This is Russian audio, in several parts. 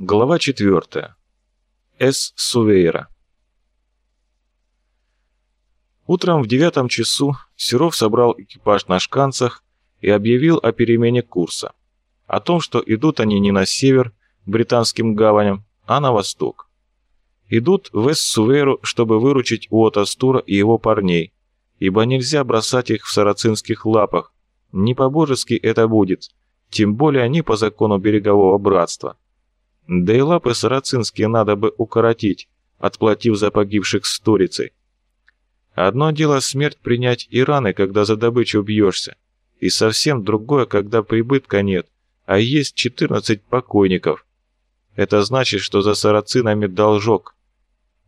Глава 4. С. Сувейра. Утром в девятом часу Серов собрал экипаж на шканцах и объявил о перемене курса. О том, что идут они не на север, британским гаваням, а на восток. Идут в Эс-Сувейру, чтобы выручить Уота Стура и его парней, ибо нельзя бросать их в сарацинских лапах, не по-божески это будет, тем более они по закону берегового братства. Да и лапы сарацинские надо бы укоротить, отплатив за погибших сторицей. Одно дело смерть принять и раны, когда за добычу бьешься, и совсем другое, когда прибытка нет, а есть 14 покойников. Это значит, что за сарацинами должок.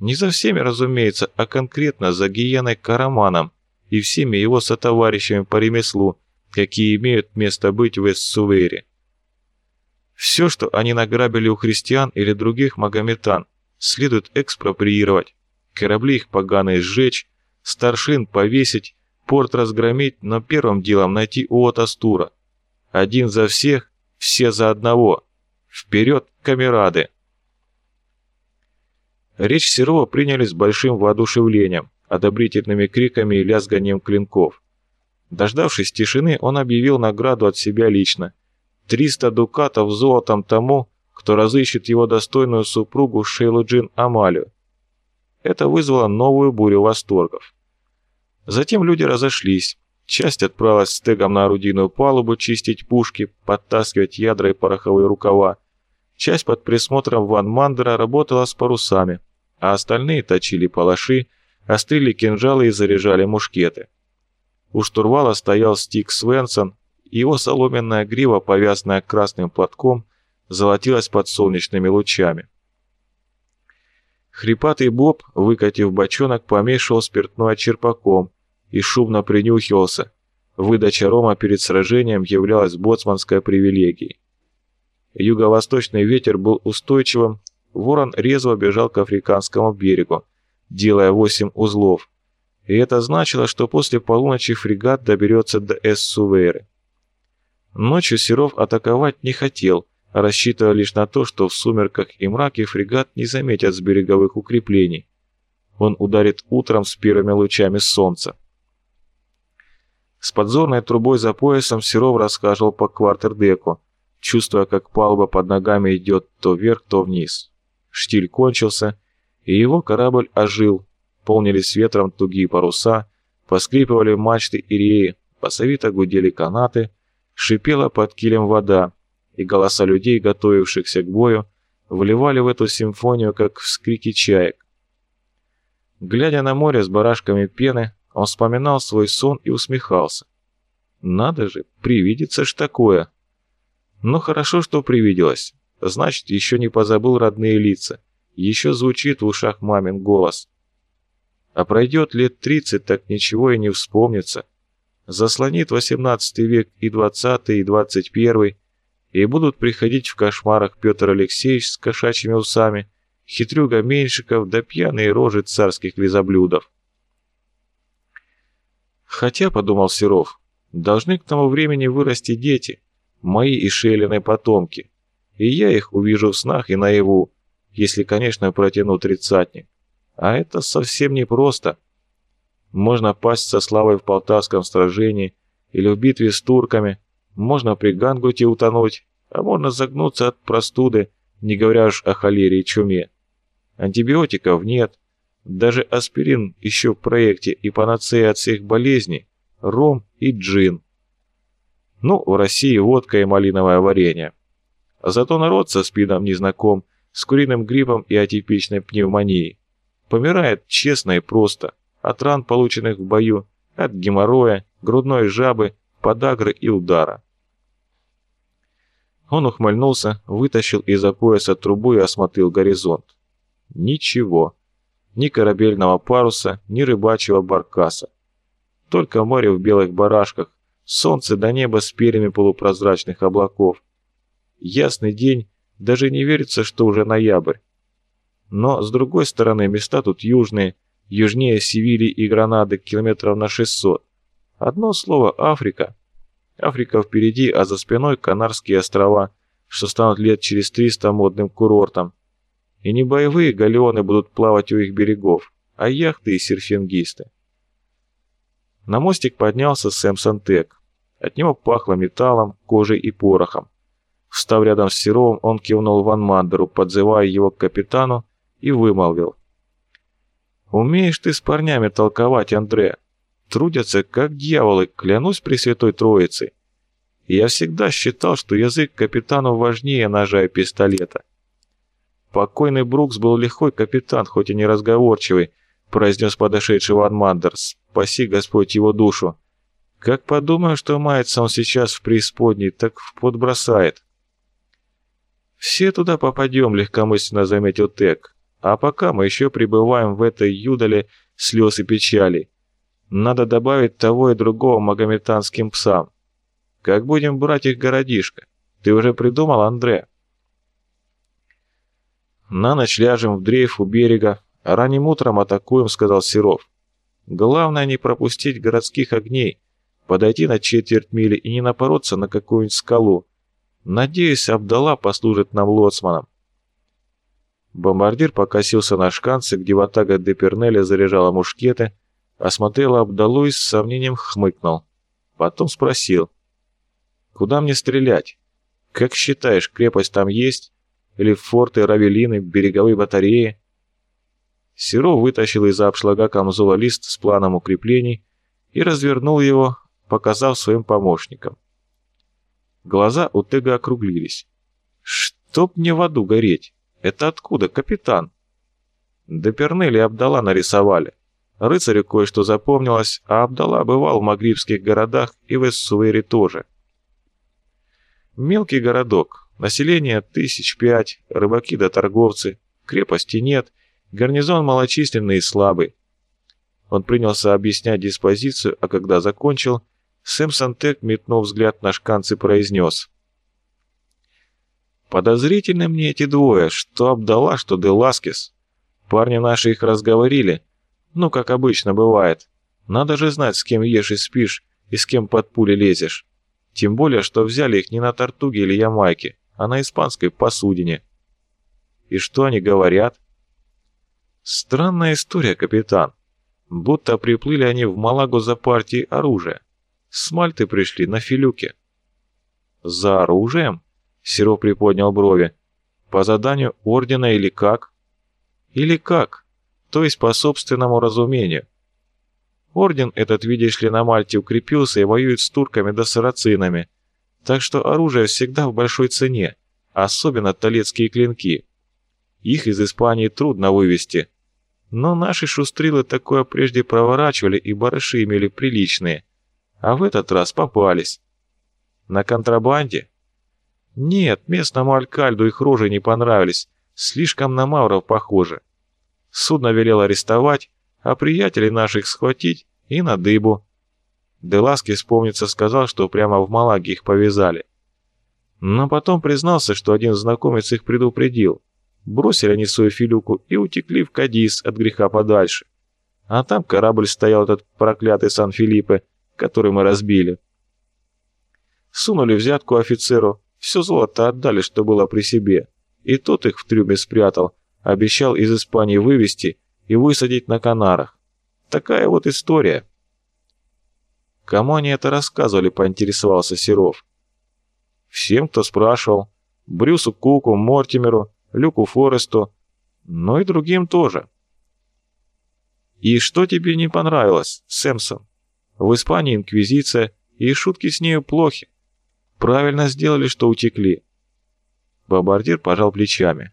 Не за всеми, разумеется, а конкретно за Гиеной Караманом и всеми его сотоварищами по ремеслу, какие имеют место быть в Эссувере. Все, что они награбили у христиан или других магометан, следует экспроприировать, корабли их поганые сжечь, старшин повесить, порт разгромить, но первым делом найти Уотастура. Один за всех, все за одного. Вперед, камерады! Речь Серова приняли с большим воодушевлением, одобрительными криками и лязганием клинков. Дождавшись тишины, он объявил награду от себя лично – 300 дукатов золотом тому, кто разыщет его достойную супругу Шейлу Джин Амалию. Это вызвало новую бурю восторгов. Затем люди разошлись. Часть отправилась с тегом на орудийную палубу чистить пушки, подтаскивать ядра и пороховые рукава. Часть под присмотром Ван Мандера работала с парусами, а остальные точили палаши, острили кинжалы и заряжали мушкеты. У штурвала стоял Стик Свенсон, его соломенная грива, повязанная красным платком, золотилась под солнечными лучами. Хрипатый Боб, выкатив бочонок, помешивал спиртное черпаком и шумно принюхивался. Выдача рома перед сражением являлась боцманской привилегией. Юго-восточный ветер был устойчивым, ворон резво бежал к африканскому берегу, делая восемь узлов, и это значило, что после полуночи фрегат доберется до Эссувейры. Ночью Серов атаковать не хотел, рассчитывая лишь на то, что в сумерках и мраке фрегат не заметят с береговых укреплений. Он ударит утром с первыми лучами солнца. С подзорной трубой за поясом Серов рассказывал по квартердеку, чувствуя, как палуба под ногами идет то вверх, то вниз. Штиль кончился, и его корабль ожил, полнились ветром тугие паруса, поскрипывали мачты и реи, посовито гудели канаты, Шипела под килем вода, и голоса людей, готовившихся к бою, вливали в эту симфонию, как вскрики чаек. Глядя на море с барашками пены, он вспоминал свой сон и усмехался. «Надо же, привидится ж такое!» «Ну хорошо, что привиделось. Значит, еще не позабыл родные лица. Еще звучит в ушах мамин голос. А пройдет лет тридцать, так ничего и не вспомнится заслонит XVIII век и XX, и XXI, и будут приходить в кошмарах Петр Алексеевич с кошачьими усами, хитрюга Меньшиков да пьяные рожи царских лизоблюдов. Хотя, подумал Серов, должны к тому времени вырасти дети, мои и Шейлины потомки, и я их увижу в снах и наяву, если, конечно, протяну тридцатник. А это совсем непросто. Можно пасть со славой в Полтавском сражении или в битве с турками, можно при Гангуте утонуть, а можно загнуться от простуды, не говоря уж о холере и чуме. Антибиотиков нет, даже аспирин еще в проекте и панацея от всех болезней, ром и джин. Ну, в России водка и малиновое варенье. Зато народ со спидом не знаком, с куриным гриппом и атипичной пневмонией. Помирает честно и просто – от ран, полученных в бою, от геморроя, грудной жабы, подагры и удара. Он ухмыльнулся, вытащил из-за пояса трубу и осмотрел горизонт. Ничего. Ни корабельного паруса, ни рыбачьего баркаса. Только море в белых барашках, солнце до неба с перьями полупрозрачных облаков. Ясный день, даже не верится, что уже ноябрь. Но, с другой стороны, места тут южные, южнее Севили и Гранады километров на 600. Одно слово – Африка. Африка впереди, а за спиной Канарские острова, что станут лет через триста модным курортом. И не боевые галеоны будут плавать у их берегов, а яхты и серфингисты. На мостик поднялся Сэмсон Тек. От него пахло металлом, кожей и порохом. Встав рядом с Серовым, он кивнул Ван Мандеру, подзывая его к капитану, и вымолвил. «Умеешь ты с парнями толковать, Андре. Трудятся, как дьяволы, клянусь Пресвятой Троицей. Я всегда считал, что язык капитану важнее ножа и пистолета. Покойный Брукс был лихой капитан, хоть и не разговорчивый, произнес подошедший Ван Мандер. Спаси Господь его душу. Как подумаю, что мается он сейчас в преисподней, так в пот бросает. «Все туда попадем», — легкомысленно заметил Тек. «А пока мы еще пребываем в этой юдале слез и печали. Надо добавить того и другого магометанским псам. Как будем брать их городишко? Ты уже придумал, Андре?» «На ночь ляжем в дрейф у берега, а ранним утром атакуем», — сказал Серов. «Главное не пропустить городских огней, подойти на четверть мили и не напороться на какую-нибудь скалу. Надеюсь, Абдалла послужит нам лоцманом». Бомбардир покосился на шканцы, где ватага Депернеля заряжала мушкеты, осмотрел Абдалу и с сомнением хмыкнул. Потом спросил. «Куда мне стрелять? Как считаешь, крепость там есть? Или форты, равелины, береговые батареи?» Серов вытащил из-за обшлага камзола лист с планом укреплений и развернул его, показав своим помощникам. Глаза у Тега округлились. «Чтоб мне в аду гореть! Это откуда, капитан?» Да Пернель и Абдала нарисовали. Рыцарю кое-что запомнилось, а Абдала бывал в магрибских городах и в Эссуэре тоже. Мелкий городок, население тысяч пять, рыбаки да торговцы, крепости нет, гарнизон малочисленный и слабый. Он принялся объяснять диспозицию, а когда закончил, Сэмсон Тек, метнув взгляд на шканцы, произнес. «Подозрительны мне эти двое, что Абдала, что Деласкес. Парни наши их разговорили, ну, как обычно бывает. Надо же знать, с кем ешь и спишь, и с кем под пули лезешь. Тем более, что взяли их не на Тартуге или Ямайке, а на испанской посудине. И что они говорят? Странная история, капитан. Будто приплыли они в Малагу за партией оружия. С Мальты пришли на Филюке. За оружием? Серо приподнял брови. По заданию ордена или как? Или как? то есть по собственному разумению. Орден этот, видишь ли, на Мальте укрепился и воюет с турками да сарацинами, так что оружие всегда в большой цене, особенно талецкие клинки. Их из Испании трудно вывести. Но наши шустрилы такое прежде проворачивали и барыши имели приличные, а в этот раз попались. На контрабанде? Нет, местному алькальду их рожи не понравились, слишком на мавров похоже. Судно велел арестовать, а приятелей наших схватить и на дыбу. Деласки, вспомнится, сказал, что прямо в Малаге их повязали. Но потом признался, что один знакомец их предупредил. Бросили они свою филюку и утекли в Кадис от греха подальше. А там корабль стоял этот проклятый Сан-Филиппе, который мы разбили. Сунули взятку офицеру, все золото отдали, что было при себе. И тот их в трюме спрятал, Обещал из Испании вывести и высадить на Канарах. Такая вот история. Кому они это рассказывали, поинтересовался Серов. Всем, кто спрашивал. Брюсу Куку, Мортимеру, Люку Форесту, но и другим тоже. И что тебе не понравилось, Сэмсон? В Испании инквизиция, и шутки с нею плохи. Правильно сделали, что утекли. Бомбардир пожал плечами.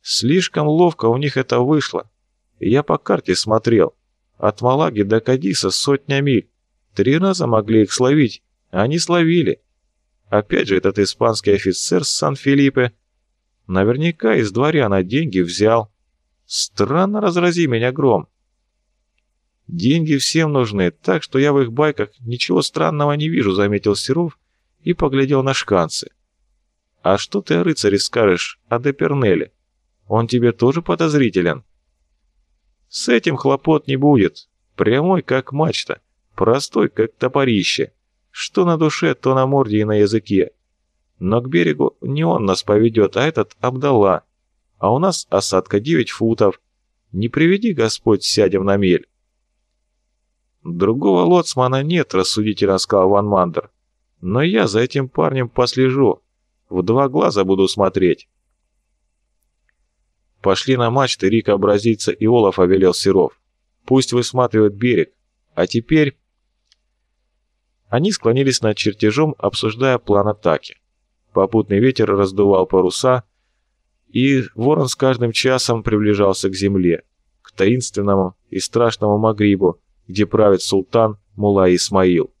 Слишком ловко у них это вышло. Я по карте смотрел. От Малаги до Кадиса сотня миль. Три раза могли их словить, а они словили. Опять же этот испанский офицер с Сан-Филиппе. Наверняка из дворяна деньги взял. Странно разрази меня гром. Деньги всем нужны, так что я в их байках ничего странного не вижу, заметил Серов и поглядел на шканцы. А что ты о рыцаре скажешь, о Депернеле? Он тебе тоже подозрителен?» «С этим хлопот не будет. Прямой, как мачта. Простой, как топорище. Что на душе, то на морде и на языке. Но к берегу не он нас поведет, а этот Абдалла. А у нас осадка 9 футов. Не приведи Господь, сядем на мель. Другого лоцмана нет, рассудительно сказал Ван Мандер. Но я за этим парнем послежу. В два глаза буду смотреть. Пошли на мачты Рика Бразильца и Олафа велел Серов. Пусть высматривают берег. А теперь... Они склонились над чертежом, обсуждая план атаки. Попутный ветер раздувал паруса, и ворон с каждым часом приближался к земле, к таинственному и страшному Магрибу, где правит султан Мула Исмаил.